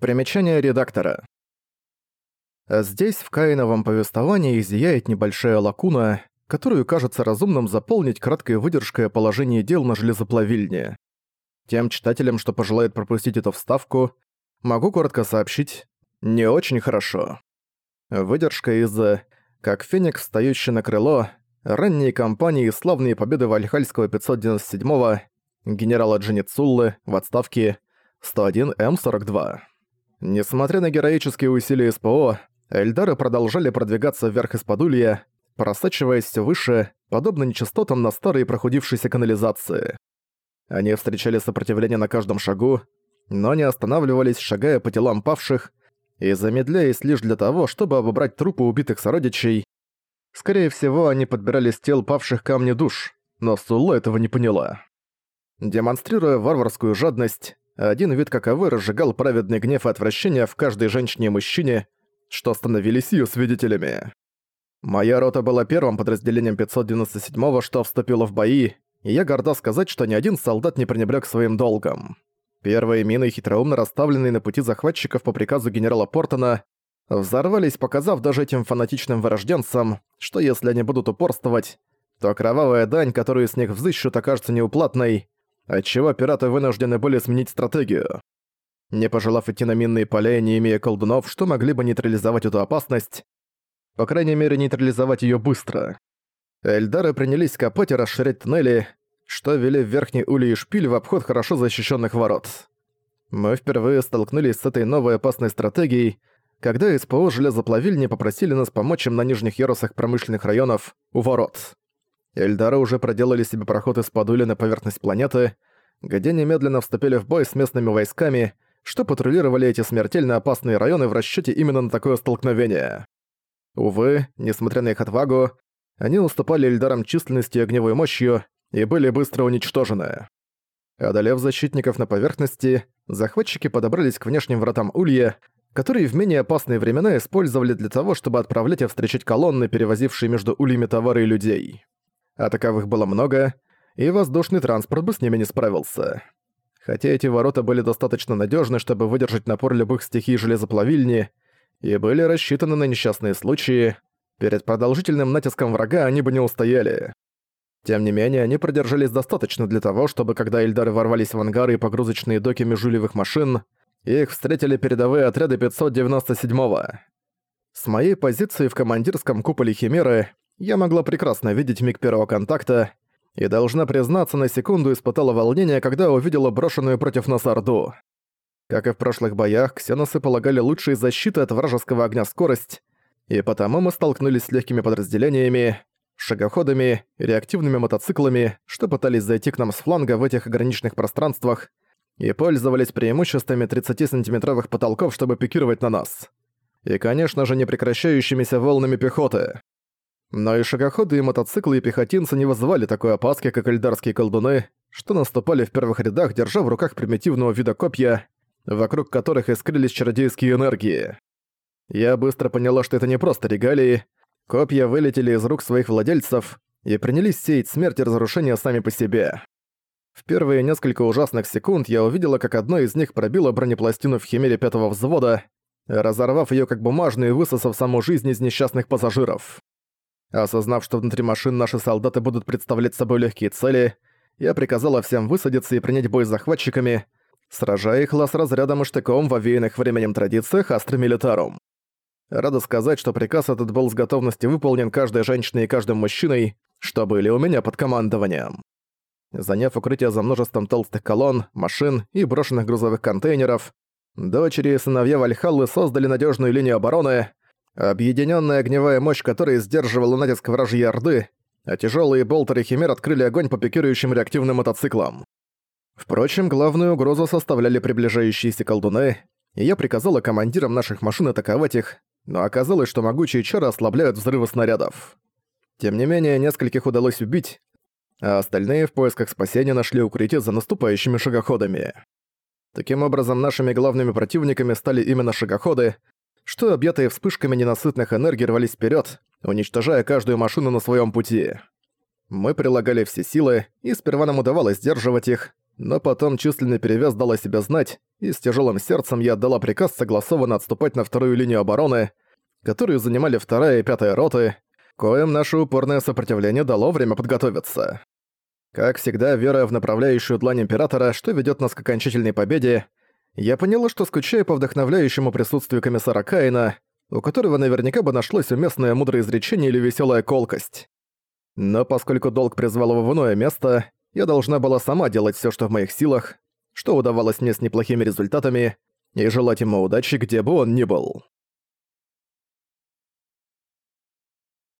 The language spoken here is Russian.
Примечание редактора. Здесь в Каиновом повествовании зияет небольшая лакуна, которую кажется разумным заполнить краткой выдержкой положение дел на железоплавильне. Тем читателям, что пожелают пропустить эту вставку, могу коротко сообщить «не очень хорошо». Выдержка из «Как феникс, встающий на крыло», ранние кампании и славные победы Вальхальского 597-го, генерала Дженицуллы в отставке 101М42. Несмотря на героические усилия СПО, Эльдары продолжали продвигаться вверх из Подулья, просачиваясь все выше, подобно нечастотам на старой прохудившейся канализации. Они встречали сопротивление на каждом шагу, но не останавливались, шагая по телам павших и замедляясь лишь для того, чтобы обобрать трупы убитых сородичей. Скорее всего, они подбирали с тел павших камни душ, но Сулла этого не поняла. Демонстрируя варварскую жадность, один вид каковой разжигал праведный гнев и отвращение в каждой женщине и мужчине, что становились ее свидетелями. Моя рота была первым подразделением 597-го, что вступило в бои, и я горда сказать, что ни один солдат не пренебрег своим долгом. Первые мины, хитроумно расставленные на пути захватчиков по приказу генерала Портона, взорвались, показав даже этим фанатичным вырожденцам, что если они будут упорствовать, то кровавая дань, которую с них взыщут, окажется неуплатной, отчего пираты вынуждены были сменить стратегию. Не пожелав идти на минные поля и не имея колдунов, что могли бы нейтрализовать эту опасность, по крайней мере нейтрализовать её быстро. Эльдары принялись копать и расширять туннели, что вели в верхний улей и шпиль в обход хорошо защищенных ворот. Мы впервые столкнулись с этой новой опасной стратегией, когда СПО железоплавильни попросили нас помочь им на нижних ярусах промышленных районов у ворот. Эльдары уже проделали себе проход из Падули на поверхность планеты, где немедленно вступили в бой с местными войсками, что патрулировали эти смертельно опасные районы в расчете именно на такое столкновение. Увы, несмотря на их отвагу, они уступали Эльдарам численностью и огневой мощью и были быстро уничтожены. Одолев защитников на поверхности, захватчики подобрались к внешним вратам Улья, которые в менее опасные времена использовали для того, чтобы отправлять и встречать колонны, перевозившие между ульями товары и людей а таковых было много, и воздушный транспорт бы с ними не справился. Хотя эти ворота были достаточно надежны, чтобы выдержать напор любых стихий железоплавильни, и были рассчитаны на несчастные случаи, перед продолжительным натиском врага они бы не устояли. Тем не менее, они продержались достаточно для того, чтобы когда Эльдары ворвались в ангары и погрузочные доки межулевых машин, их встретили передовые отряды 597-го. С моей позиции в командирском куполе Химеры я могла прекрасно видеть миг первого контакта и, должна признаться, на секунду испытала волнение, когда увидела брошенную против нас Орду. Как и в прошлых боях, ксеносы полагали лучшей защиты от вражеского огня скорость, и потому мы столкнулись с легкими подразделениями, шагоходами, реактивными мотоциклами, что пытались зайти к нам с фланга в этих ограниченных пространствах и пользовались преимуществами 30-сантиметровых потолков, чтобы пикировать на нас. И, конечно же, непрекращающимися волнами пехоты. Но и шагоходы, и мотоциклы, и пехотинцы не вызывали такой опаски, как эльдарские колдуны, что наступали в первых рядах, держа в руках примитивного вида копья, вокруг которых искрились чародейские энергии. Я быстро поняла, что это не просто регалии. Копья вылетели из рук своих владельцев и принялись сеять смерть и разрушение сами по себе. В первые несколько ужасных секунд я увидела, как одно из них пробило бронепластину в химере пятого взвода, разорвав ее как бумажную и высосав саму жизнь из несчастных пассажиров. Осознав, что внутри машин наши солдаты будут представлять собой легкие цели, я приказала всем высадиться и принять бой с захватчиками, сражая их лазразрядом и штыком в овеянных временем традициях Астра Милитарум. Рада сказать, что приказ этот был с готовностью выполнен каждой женщиной и каждым мужчиной, что были у меня под командованием. Заняв укрытие за множеством толстых колонн, машин и брошенных грузовых контейнеров, дочери и сыновья Вальхаллы создали надежную линию обороны, Объединенная огневая мощь которой сдерживала натиск вражьей Орды, а тяжелые болтеры Химер открыли огонь по пикирующим реактивным мотоциклам. Впрочем, главную угрозу составляли приближающиеся колдуны, и я приказала командирам наших машин атаковать их, но оказалось, что могучие чары ослабляют взрывы снарядов. Тем не менее, нескольких удалось убить, а остальные в поисках спасения нашли укрытие за наступающими шагоходами. Таким образом, нашими главными противниками стали именно шагоходы, что объятые вспышками ненасытных энергий рвались вперед, уничтожая каждую машину на своем пути. Мы прилагали все силы, и сперва нам удавалось сдерживать их, но потом численный перевес дал о себе знать, и с тяжелым сердцем я отдала приказ согласованно отступать на вторую линию обороны, которую занимали вторая и пятая роты, коим наше упорное сопротивление дало время подготовиться. Как всегда, веруя в направляющую длань Императора, что ведет нас к окончательной победе, я поняла, что скучаю по вдохновляющему присутствию комиссара Каина, у которого наверняка бы нашлось уместное мудрое изречение или веселая колкость. Но поскольку долг призвал его в иное место, я должна была сама делать все, что в моих силах, что удавалось мне с неплохими результатами, и желать ему удачи, где бы он ни был.